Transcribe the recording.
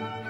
Bye.